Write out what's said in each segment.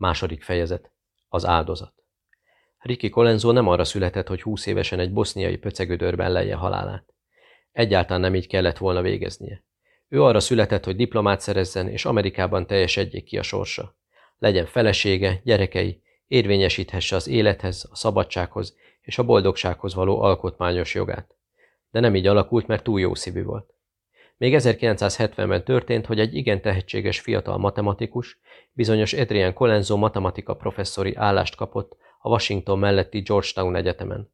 Második fejezet. Az áldozat. Ricky Colenzo nem arra született, hogy húsz évesen egy boszniai pöcegödörben lejje halálát. Egyáltalán nem így kellett volna végeznie. Ő arra született, hogy diplomát szerezzen, és Amerikában teljesedjék ki a sorsa. Legyen felesége, gyerekei, érvényesíthesse az élethez, a szabadsághoz és a boldogsághoz való alkotmányos jogát. De nem így alakult, mert túl jó szívű volt. Még 1970-ben történt, hogy egy igen tehetséges fiatal matematikus, bizonyos Adrian Colenso matematika professzori állást kapott a Washington melletti Georgetown Egyetemen.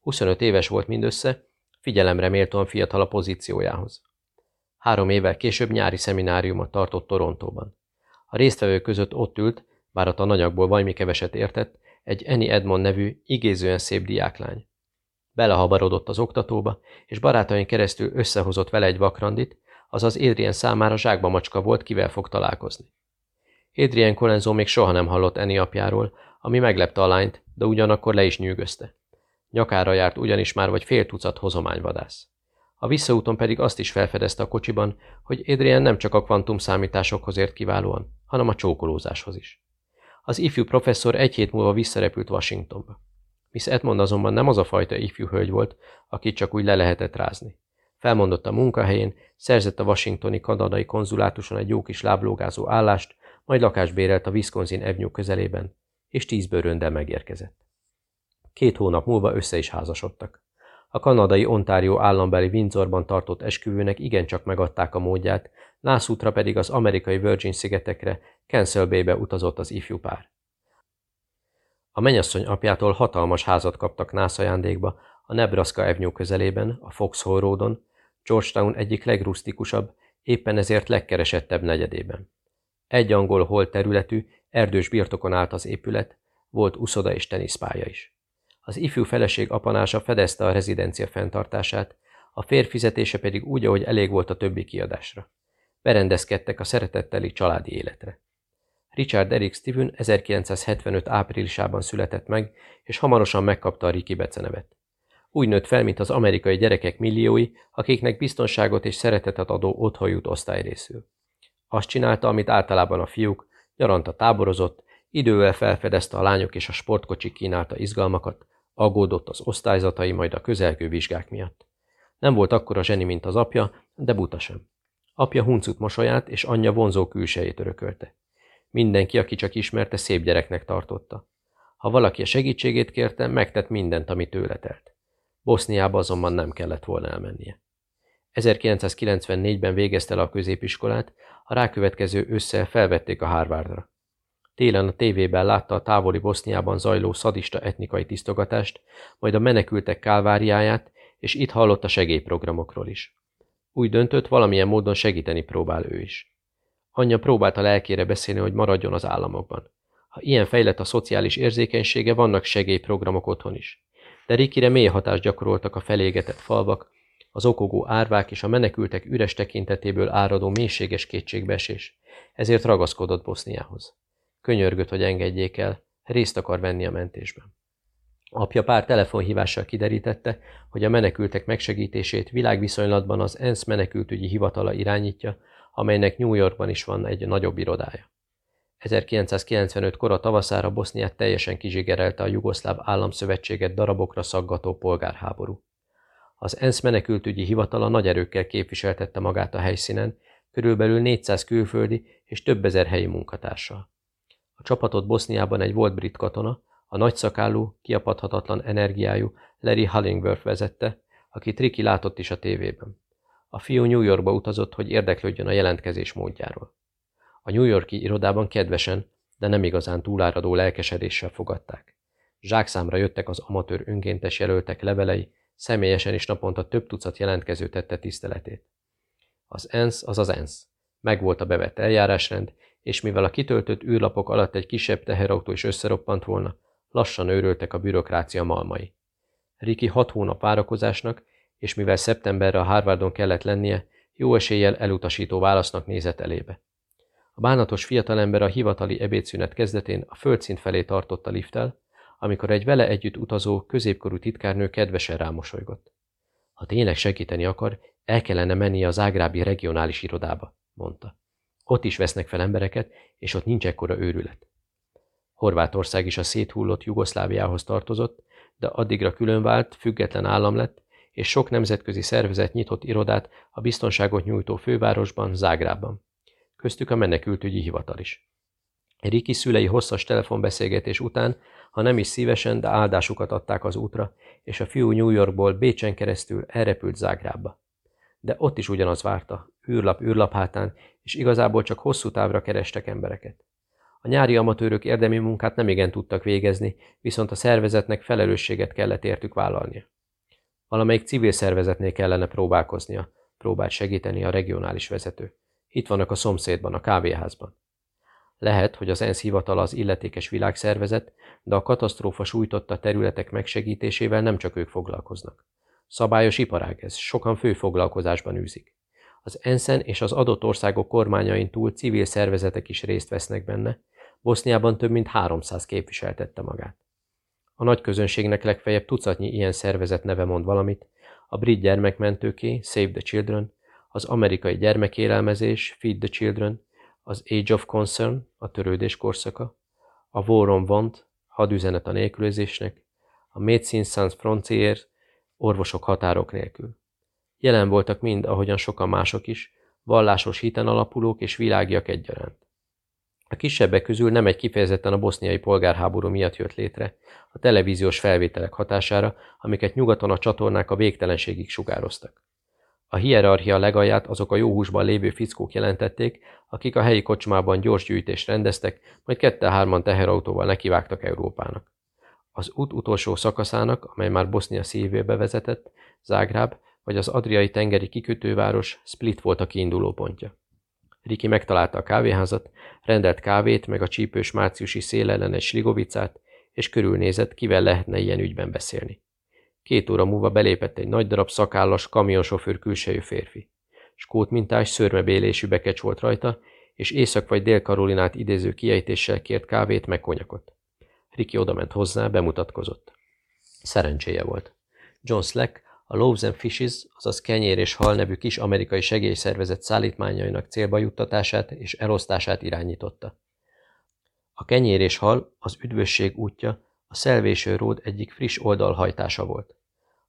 25 éves volt mindössze, figyelemre méltóan fiatal a pozíciójához. Három évvel később nyári szemináriumot tartott Torontóban. A résztvevők között ott ült, bár a tananyagból valami keveset értett, egy Annie Edmond nevű, igézően szép diáklány. Belehabarodott az oktatóba, és barátain keresztül összehozott vele egy vakrandit, azaz Adrien számára zsákba macska volt, kivel fog találkozni. Adrien Colenzo még soha nem hallott Eni apjáról, ami meglepte a lányt, de ugyanakkor le is nyűgözte. Nyakára járt ugyanis már vagy fél tucat hozományvadász. A visszaúton pedig azt is felfedezte a kocsiban, hogy Adrian nem csak a kvantum számításokhoz ért kiválóan, hanem a csókolózáshoz is. Az ifjú professzor egy hét múlva visszarepült Washingtonba. Miss Edmond azonban nem az a fajta ifjú hölgy volt, akit csak úgy le lehetett rázni. Felmondott a munkahelyén, szerzett a washingtoni kanadai konzulátuson egy jó kis láblógázó állást, majd lakást bérelt a Wisconsin Avenue közelében, és tíz bőröndel megérkezett. Két hónap múlva össze is házasodtak. A kanadai Ontario állambeli Windsorban tartott esküvőnek igencsak megadták a módját, nászútra pedig az amerikai Virgin-szigetekre, Cancel Bay-be utazott az ifjú pár. A menyasszony apjától hatalmas házat kaptak nász ajándékba a Nebraska Avenue közelében, a Foxhole Roadon, Georgetown egyik legrusztikusabb, éppen ezért legkeresettebb negyedében. Egy angol hol területű, erdős birtokon állt az épület, volt uszoda és teniszpálya is. Az ifjú feleség apanása fedezte a rezidencia fenntartását, a férj fizetése pedig úgy, ahogy elég volt a többi kiadásra. Berendezkedtek a szeretetteli családi életre. Richard Eric Steven 1975 áprilisában született meg, és hamarosan megkapta a Ricky becenevet. Úgy nőtt fel, mint az amerikai gyerekek milliói, akiknek biztonságot és szeretetet adó otthon jut osztályrészül. Azt csinálta, amit általában a fiúk, nyaranta táborozott, idővel felfedezte a lányok és a sportkocsik kínálta izgalmakat, aggódott az osztályzatai majd a közelgő vizsgák miatt. Nem volt akkora zseni, mint az apja, de buta sem. Apja huncut mosolyát és anyja vonzó külsejét örökölte. Mindenki, aki csak ismerte, szép gyereknek tartotta. Ha valaki a segítségét kérte, megtett mindent, ami tőle telt. Boszniába azonban nem kellett volna elmennie. 1994-ben végezte el a középiskolát, a rákövetkező ősszel felvették a Harvardra. Télen a tévében látta a távoli Boszniában zajló szadista etnikai tisztogatást, majd a menekültek kálváriáját, és itt hallott a segélyprogramokról is. Úgy döntött, valamilyen módon segíteni próbál ő is. Anyja próbálta lelkére beszélni, hogy maradjon az államokban. Ha ilyen fejlett a szociális érzékenysége, vannak segélyprogramok otthon is. De Rikire mély hatást gyakoroltak a felégetett falvak, az okogó árvák és a menekültek üres tekintetéből áradó mélységes kétségbeesés, ezért ragaszkodott Boszniához. Könyörgött, hogy engedjék el, részt akar venni a mentésben. Apja pár telefonhívással kiderítette, hogy a menekültek megsegítését világviszonylatban az ENSZ menekültügyi hivatala irányítja, amelynek New Yorkban is van egy nagyobb irodája. 1995 kora tavaszára Boszniát teljesen kizsigerelte a Jugoszláv Államszövetséget darabokra szaggató polgárháború. Az ENSZ menekültügyi hivatala nagy erőkkel képviseltette magát a helyszínen, körülbelül 400 külföldi és több ezer helyi munkatársal. A csapatot Boszniában egy volt brit katona, a nagyszakállú, kiapadhatatlan energiájú Larry Hallingworth vezette, akit Ricky látott is a tévében. A fiú New Yorkba utazott, hogy érdeklődjön a jelentkezés módjáról. A New Yorki irodában kedvesen, de nem igazán túláradó lelkesedéssel fogadták. Zsákszámra jöttek az amatőr önkéntes jelöltek levelei, személyesen is naponta több tucat jelentkező tette tiszteletét. Az ENSZ az az ENSZ. Megvolt a bevett eljárásrend, és mivel a kitöltött űrlapok alatt egy kisebb teherautó is összeroppant volna, lassan őröltek a bürokrácia malmai. Riki hat hónap várakozásnak, és mivel szeptemberre a Harvardon kellett lennie, jó eséllyel elutasító válasznak nézett elébe. A bánatos fiatalember a hivatali ebédszünet kezdetén a földszint felé tartott a lifttel, amikor egy vele együtt utazó, középkorú titkárnő kedvesen rámosolygott. Ha tényleg segíteni akar, el kellene mennie az ágrábi regionális irodába, mondta. Ott is vesznek fel embereket, és ott nincs ekkora őrület. Horvátország is a széthullott Jugoszláviához tartozott, de addigra különvált, független állam lett, és sok nemzetközi szervezet nyitott irodát a biztonságot nyújtó fővárosban, Zágrában. Köztük a menekültügyi hivatal is. Riki szülei hosszas telefonbeszélgetés után, ha nem is szívesen, de áldásukat adták az útra, és a fiú New Yorkból Bécsen keresztül elrepült Zágrába. De ott is ugyanaz várta, űrlap űrlap hátán, és igazából csak hosszú távra kerestek embereket. A nyári amatőrök érdemi munkát nem tudtak végezni, viszont a szervezetnek felelősséget kellett értük vállalnia. Valamelyik civil szervezetnél kellene próbálkoznia, próbált segíteni a regionális vezető. Itt vannak a szomszédban, a kávéházban. Lehet, hogy az ENSZ hivatal az illetékes világszervezet, de a katasztrófa sújtotta területek megsegítésével nem csak ők foglalkoznak. Szabályos iparág ez, sokan fő foglalkozásban űzik. Az ENSZ-en és az adott országok kormányain túl civil szervezetek is részt vesznek benne, Boszniában több mint 300 képviseltette magát. A nagy közönségnek legfeljebb tucatnyi ilyen szervezet neve mond valamit, a brit gyermekmentőké, Save the Children, az amerikai gyermekélelmezés, Feed the Children, az Age of Concern, a törődés korszaka, a War on Want, hadüzenet a nélkülözésnek, a Médecins Sans Frontières, orvosok határok nélkül. Jelen voltak mind, ahogyan sokan mások is, vallásos hiten alapulók és világiak egyaránt. A kisebbek közül nem egy kifejezetten a boszniai polgárháború miatt jött létre, a televíziós felvételek hatására, amiket nyugaton a csatornák a végtelenségig sugároztak. A hierarchia legalját azok a jó húsban lévő fickók jelentették, akik a helyi kocsmában gyors gyűjtést rendeztek, majd kette-hárman teherautóval nekivágtak Európának. Az út utolsó szakaszának, amely már Bosznia szívébe vezetett, Zágráb vagy az Adriai tengeri kikötőváros Split volt a kiinduló pontja. Riki megtalálta a kávéházat, rendelt kávét, meg a csípős márciusi szél ellen egy sligovicát, és körülnézett, kivel lehetne ilyen ügyben beszélni. Két óra múlva belépett egy nagy darab szakállas kamionsofőr külsejű férfi. Skót mintás szörmebélésű bekecs volt rajta, és Észak- vagy Dél-Karolinát idéző kiejtéssel kért kávét meg konyakot. Riki odament hozzá, bemutatkozott. Szerencséje volt. John Slack, a Loaves and Fishes, azaz kenyér és hal nevű kis amerikai segélyszervezet szállítmányainak célba juttatását és elosztását irányította. A kenyér és hal az üdvösség útja a Salvation Road egyik friss oldalhajtása volt.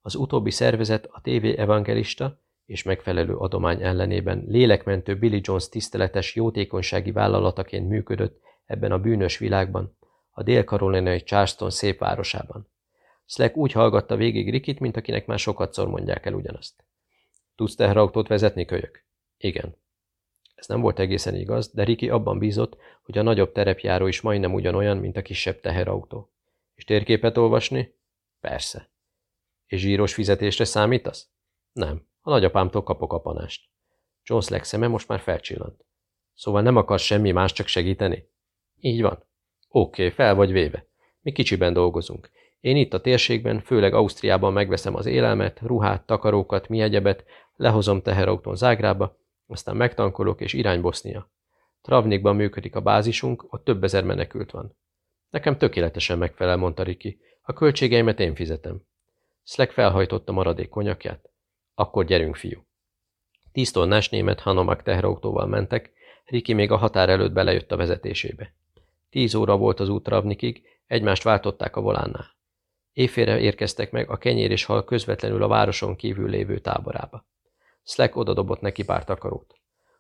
Az utóbbi szervezet a TV evangelista és megfelelő adomány ellenében lélekmentő Billy Jones tiszteletes jótékonysági vállalataként működött ebben a bűnös világban, a dél-karolinai Charleston szép városában. Slack úgy hallgatta végig Rikit, mint akinek már sokatszor mondják el ugyanazt. Tudsz teherautót vezetni, kölyök? Igen. Ez nem volt egészen igaz, de Riki abban bízott, hogy a nagyobb terepjáró is majdnem ugyanolyan, mint a kisebb teherautó. És térképet olvasni? Persze. És zsíros fizetésre számítasz? Nem. A nagyapámtól kapok a panást. John Slack szeme most már felcsillant. Szóval nem akarsz semmi más, csak segíteni? Így van. Oké, okay, fel vagy véve. Mi kicsiben dolgozunk. Én itt a térségben, főleg Ausztriában megveszem az élelmet, ruhát, takarókat, mi egyebet, lehozom teherautón Zágrába, aztán megtankolok és irány Bosznia. Travnikban működik a bázisunk, ott több ezer menekült van. Nekem tökéletesen megfelel, mondta Riki. A költségeimet én fizetem. Slack felhajtotta maradék konyakját. Akkor gyerünk, fiú. Tíz tonnás német Hanomag teherautóval mentek, Riki még a határ előtt belejött a vezetésébe. Tíz óra volt az út Travnikig, egymást váltották a volánnál. Éjfélre érkeztek meg a kenyér és hal közvetlenül a városon kívül lévő táborába. Slack odadobott neki pár takarót.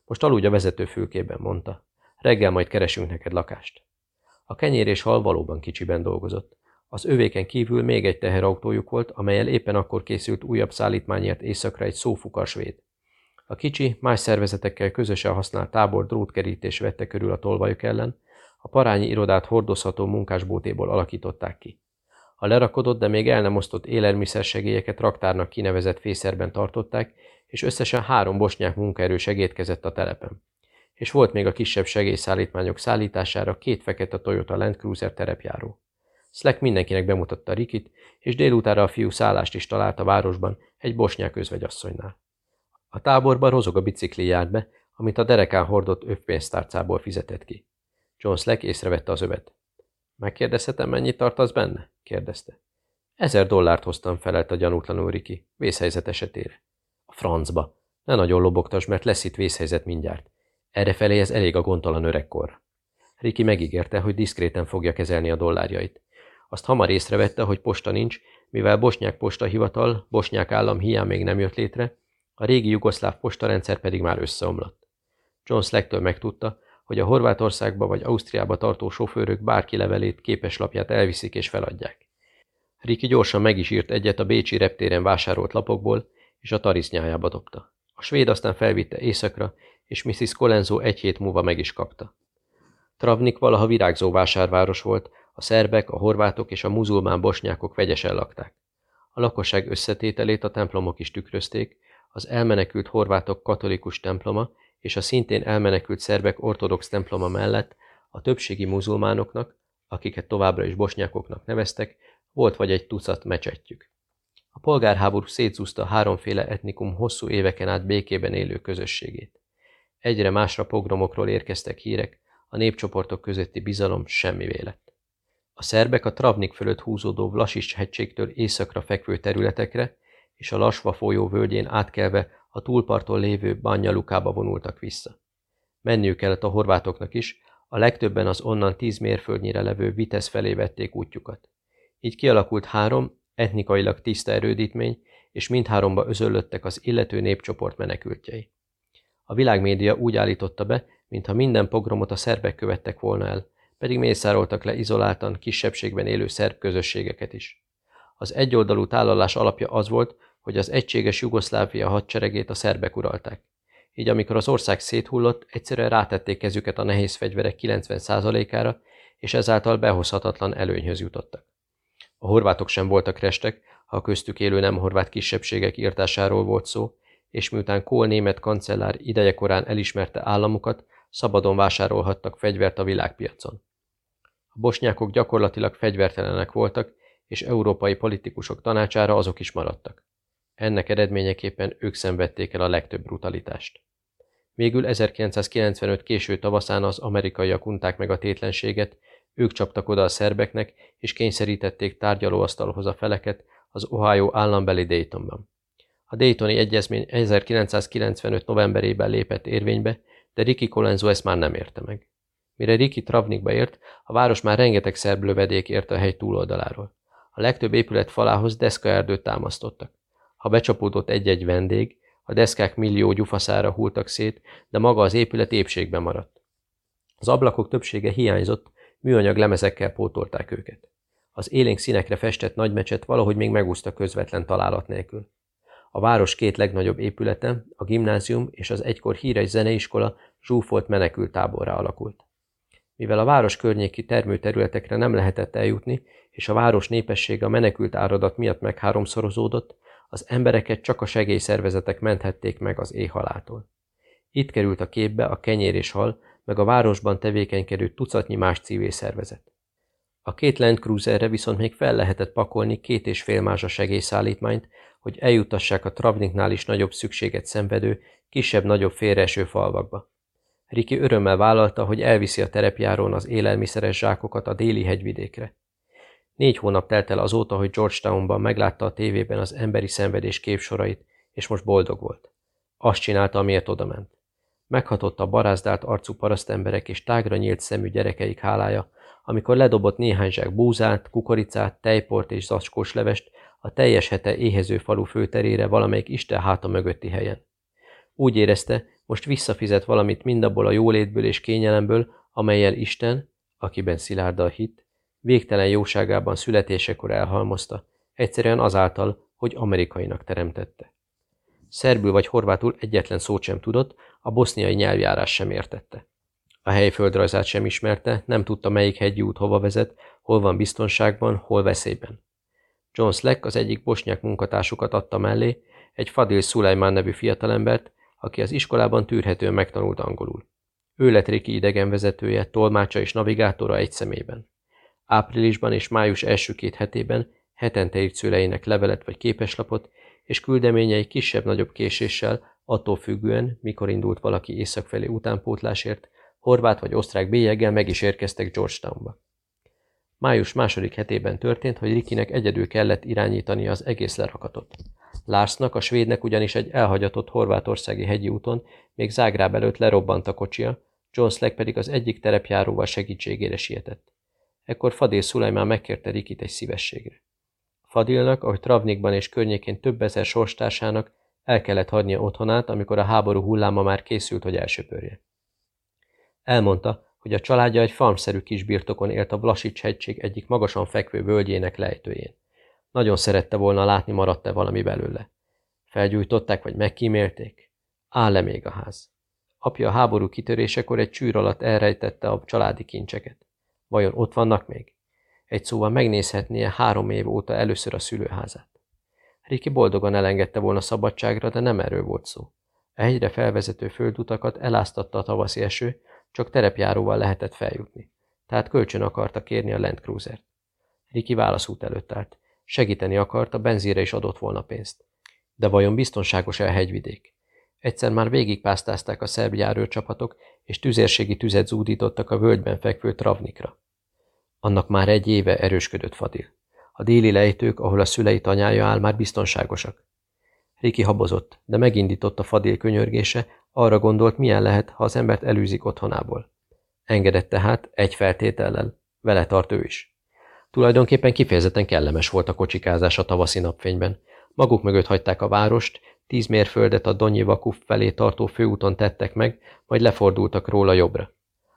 Most aludj a vezetőfülkében, mondta. Reggel majd keresünk neked lakást. A kenyér és hal valóban kicsiben dolgozott. Az övéken kívül még egy teherautójuk volt, amelyel éppen akkor készült újabb szállítmányért éjszakra egy szófukas véd. A kicsi, más szervezetekkel közösen használt tábor drótkerítés vette körül a tolvajok ellen, a parányi irodát hordozható munkásbótéból alakították ki. A lerakodott, de még el nem osztott élelmiszersegélyeket raktárnak kinevezett fészerben tartották, és összesen három bosnyák munkaerő segítkezett a telepen. És volt még a kisebb segélyszállítmányok szállítására két fekete Toyota Land Cruiser terepjáró. Slack mindenkinek bemutatta Rikit, és délutára a fiú szállást is talált a városban egy bosnyák özvegyasszonynál. A táborban rozog a bicikli járt be, amit a derekán hordott övpénztárcából fizetett ki. John Slack észrevette az övet. Megkérdezhetem, mennyit tartasz benne? kérdezte. Ezer dollárt hoztam, felelt a gyanútlanul Riki, vészhelyzet esetére. A francba. Ne nagyon lobogtas, mert lesz itt vészhelyzet mindjárt. Errefelé ez elég a gondtalan öregkor. Riki megígérte, hogy diszkréten fogja kezelni a dollárjait. Azt hamar észrevette, hogy posta nincs, mivel Bosnyák Posta Hivatal, Bosnyák állam hiány még nem jött létre, a régi jugoszláv postarendszer pedig már összeomlott. John Slacktől megtudta, hogy a Horvátországba vagy Ausztriába tartó sofőrök bárki levelét, képeslapját elviszik és feladják. Riki gyorsan meg is írt egyet a Bécsi reptéren vásárolt lapokból, és a tarisznyájába dobta. A svéd aztán felvitte éjszakra, és Mrs. Colenso egy hét múlva meg is kapta. Travnik valaha virágzó vásárváros volt, a szerbek, a horvátok és a muzulmán bosnyákok vegyesen lakták. A lakosság összetételét a templomok is tükrözték, az elmenekült horvátok katolikus temploma és a szintén elmenekült szerbek ortodox temploma mellett a többségi muzulmánoknak, akiket továbbra is bosnyákoknak neveztek, volt vagy egy tucat mecsetjük. A polgárháború szétszúzta háromféle etnikum hosszú éveken át békében élő közösségét. Egyre másra pogromokról érkeztek hírek, a népcsoportok közötti bizalom semmi lett. A szerbek a Travnik fölött húzódó Vlasics hegységtől északra fekvő területekre és a Lasva folyó völgyén átkelve a túlparton lévő Banyalukába vonultak vissza. Menniük kellett a horvátoknak is, a legtöbben az onnan tíz mérföldnyire levő Vitesz felé vették útjukat. Így kialakult három, etnikailag tiszta erődítmény, és mindháromba özöllöttek az illető népcsoport menekültjei. A világmédia úgy állította be, mintha minden pogromot a szerbek követtek volna el, pedig mészároltak le izoláltan, kisebbségben élő szerb közösségeket is. Az egyoldalú tálalás alapja az volt, hogy az egységes Jugoszlávia hadseregét a szerbek uralták. Így amikor az ország széthullott, egyszerűen rátették kezüket a nehéz fegyverek 90%-ára, és ezáltal behozhatatlan előnyhöz jutottak. A horvátok sem voltak restek, ha köztük élő nem horvát kisebbségek írtásáról volt szó, és miután Kohl német kancellár idejekorán elismerte államukat, szabadon vásárolhattak fegyvert a világpiacon. A bosnyákok gyakorlatilag fegyvertelenek voltak, és európai politikusok tanácsára azok is maradtak. Ennek eredményeképpen ők szenvedték el a legtöbb brutalitást. Végül 1995 késő tavaszán az amerikaiak unták meg a tétlenséget, ők csaptak oda a szerbeknek, és kényszerítették tárgyalóasztalhoz a feleket az Ohio állambeli Daytonban. A Daytoni Egyezmény 1995 novemberében lépett érvénybe, de Ricky Colenso ezt már nem érte meg. Mire Ricky Travnikba ért, a város már rengeteg szerb lövedék ért a hegy túloldaláról. A legtöbb épület falához deszkaerdőt támasztottak. Ha becsapódott egy-egy vendég, a deszkák millió gyufaszára hultak szét, de maga az épület épségben maradt. Az ablakok többsége hiányzott, műanyag lemezekkel pótolták őket. Az élénk színekre festett nagymecset valahogy még megúszta közvetlen találat nélkül. A város két legnagyobb épülete, a gimnázium és az egykor híres zeneiskola zsúfolt menekült táborra alakult. Mivel a város környéki termőterületekre nem lehetett eljutni, és a város népessége a menekült áradat miatt megháromszorozódott, az embereket csak a segélyszervezetek menthették meg az éhhalától. Itt került a képbe a kenyér és hal, meg a városban tevékenykedő tucatnyi más civil szervezet. A két Land Cruiserre viszont még fel lehetett pakolni két és fél mázsa segélyszállítmányt, hogy eljutassák a Travniknál is nagyobb szükséget szenvedő, kisebb-nagyobb félreeső falvakba. Riki örömmel vállalta, hogy elviszi a terepjáron az élelmiszeres zsákokat a déli hegyvidékre. Négy hónap telt el azóta, hogy Georgetownban meglátta a tévében az emberi szenvedés képsorait, és most boldog volt. Azt csinálta, amiért odament. Meghatott a barázdált arcú parasztemberek és tágra nyílt szemű gyerekeik hálája, amikor ledobott néhány zsák búzát, kukoricát, tejport és zacskós levest a teljes hete éhező falu főterére valamelyik Isten háta mögötti helyen. Úgy érezte, most visszafizet valamit mindabból a jólétből és kényelemből, amelyel Isten, akiben szilárd a hit, végtelen jóságában születésekor elhalmozta, egyszerűen azáltal, hogy amerikainak teremtette. Szerbül vagy horvátul egyetlen szót sem tudott, a boszniai nyelvjárás sem értette. A hely földrajzát sem ismerte, nem tudta melyik hegyi út hova vezet, hol van biztonságban, hol veszélyben. John Slack az egyik bosnyák munkatársukat adta mellé, egy Fadil Szulajmán nevű fiatalembert, aki az iskolában tűrhetően megtanult angolul. Ő lett Riki idegenvezetője, tolmácsa és navigátora egy szemében. Áprilisban és május első két hetében hetente írt szüleinek levelet vagy képeslapot, és küldeményei kisebb-nagyobb késéssel, attól függően, mikor indult valaki észak felé utánpótlásért, horvát vagy osztrák bélyeggel meg is érkeztek Georgetownba. Május második hetében történt, hogy Rikinek egyedül kellett irányítani az egész lerakatot. Larsnak, a svédnek ugyanis egy elhagyatott horvátországi hegyi úton még Zágráb előtt lerobbant a kocsia, John Slack pedig az egyik terepjáróval segítségére sietett. Ekkor Fadil Szulajmán megkérte Rikit egy szívességre. Fadilnak, ahogy Travnikban és környékén több ezer sorstársának el kellett hagynia otthonát, amikor a háború hulláma már készült, hogy elsöpörje. Elmondta, hogy a családja egy farmszerű kis birtokon élt a Vlasics hegység egyik magasan fekvő völgyének lejtőjén. Nagyon szerette volna látni, maradt-e valami belőle. Felgyújtották, vagy megkímélték? Áll-e még a ház? Apja a háború kitörésekor egy csűr alatt elrejtette a családi kincseket. Vajon ott vannak még? Egy szóval megnézhetnie három év óta először a szülőházát. Riki boldogan elengedte volna szabadságra, de nem erről volt szó. A hegyre felvezető földutakat eláztatta a tavaszi eső, csak terepjáróval lehetett feljutni. Tehát kölcsön akarta kérni a Land Cruiser-t. Riki válaszút előtt állt. Segíteni akarta, benzíre is adott volna pénzt. De vajon biztonságos el hegyvidék? Egyszer már végigpásztázták a szerb járőrcsapatok, és tüzérségi tüzet zúdítottak a völgyben fekvő Travnikra. Annak már egy éve erősködött Fadil. A déli lejtők, ahol a szülei tanyája áll, már biztonságosak. Riki habozott, de megindított a Fadil könyörgése, arra gondolt, milyen lehet, ha az embert elűzik otthonából. Engedett tehát, egy feltétellel, vele tart ő is. Tulajdonképpen kifejezetten kellemes volt a kocsikázás a tavaszi napfényben. Maguk mögött hagyták a várost, tíz mérföldet a Donyi Vakuf felé tartó főúton tettek meg, majd lefordultak róla jobbra.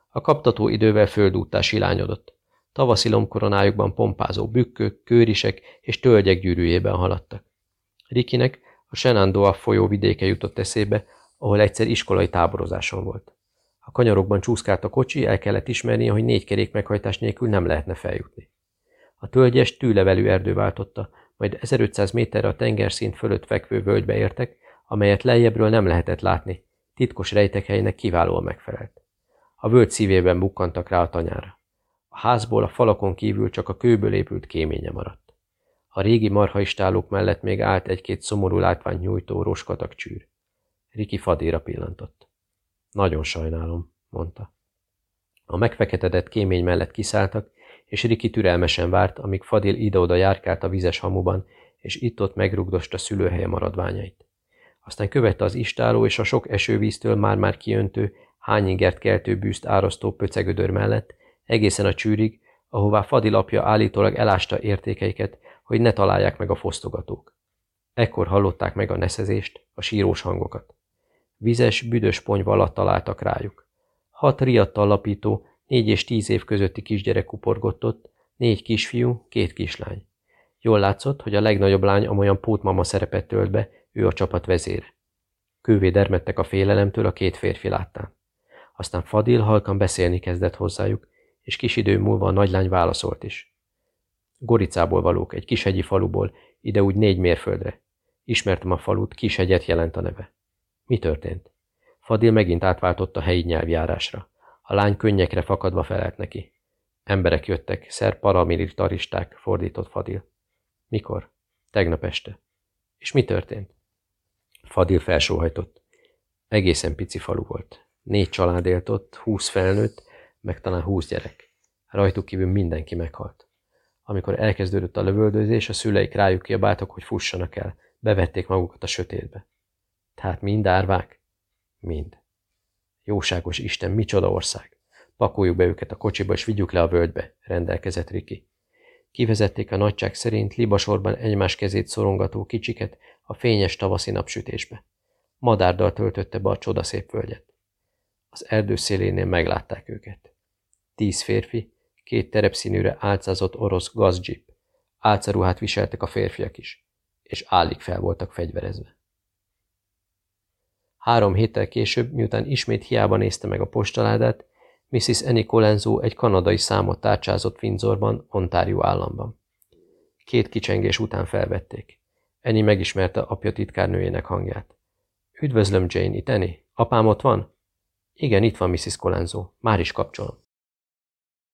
A kaptató idővel földúttás ilányodott. Tavaszi lombkoronájukban pompázó bükkök, kőrisek és tölgyek gyűrűjében haladtak. Rikinek a Shenandoah folyó vidéke jutott eszébe, ahol egyszer iskolai táborozáson volt. A kanyarokban csúszkált a kocsi, el kellett ismernie, hogy négy kerék meghajtás nélkül nem lehetne feljutni. A tölgyes, tűlevelű erdő váltotta, majd 1500 méterre a tengerszint fölött fekvő völgybe értek, amelyet lejjebbről nem lehetett látni, titkos rejtekhelynek kiválóan megfelelt. A völgy szívében bukkantak rá a tanyára. A házból a falakon kívül csak a kőből épült kéménye maradt. A régi marhaistálók mellett még állt egy-két szomorú látványt nyújtó roskatak csűr. Riki fadéra pillantott. Nagyon sajnálom, mondta. A megfeketedett kémény mellett kiszálltak, és Riki türelmesen várt, amíg Fadil ide-oda járkált a vizes hamuban, és itt-ott megrugdosta szülőhelye maradványait. Aztán követte az istáló és a sok esővíztől már-már kiöntő, hányingert keltő bűzt árasztó pöcegödör mellett, egészen a csűrig, ahová Fadil apja állítólag elásta értékeiket, hogy ne találják meg a fosztogatók. Ekkor hallották meg a neszezést, a sírós hangokat. Vizes, büdös ponyva alatt találtak rájuk. Hat riadtal lapító, négy és tíz év közötti kisgyerek kuporgott ott, négy kisfiú, két kislány. Jól látszott, hogy a legnagyobb lány amolyan pótmama szerepet tölt be, ő a csapat vezére. Kővé dermedtek a félelemtől a két férfi láttán. Aztán Fadil halkan beszélni kezdett hozzájuk, és kis idő múlva a nagylány válaszolt is. Goricából valók, egy kishegyi faluból, ide úgy négy mérföldre. Ismertem a falut, kishegyet jelent a neve. Mi történt? Fadil megint átváltott a helyi nyelvjárásra. A lány könnyekre fakadva felelt neki. Emberek jöttek, szer paramilitaristák, fordított Fadil. Mikor? Tegnap este. És mi történt? Fadil felsóhajtott. Egészen pici falu volt. Négy család élt ott, húsz felnőtt, meg talán húsz gyerek. Rajtuk kívül mindenki meghalt. Amikor elkezdődött a lövöldözés, a szüleik rájuk kiabáltak, hogy fussanak el. Bevették magukat a sötétbe. Tehát mind árvák? Mind. Jóságos Isten, micsoda ország! Pakoljuk be őket a kocsiba, és vigyük le a völgybe, rendelkezett Riki. Kivezették a nagyság szerint libasorban egymás kezét szorongató kicsiket a fényes tavaszi napsütésbe. Madárdal töltötte be a csodaszép völgyet. Az erdő szélénél meglátták őket. Tíz férfi, két terepszínűre álcázott orosz gazdzsip. Álcaruhát viseltek a férfiak is, és állig fel voltak fegyverezve. Három héttel később, miután ismét hiába nézte meg a postaládát, Mrs. Annie Colenso egy kanadai számot tárcsázott Windsorban, Ontario államban. Két kicsengés után felvették. Annie megismerte apja titkárnőjének hangját. Üdvözlöm, Jane, itt Annie. Apám ott van? Igen, itt van, Mrs. Colenso. Már is kapcsolom.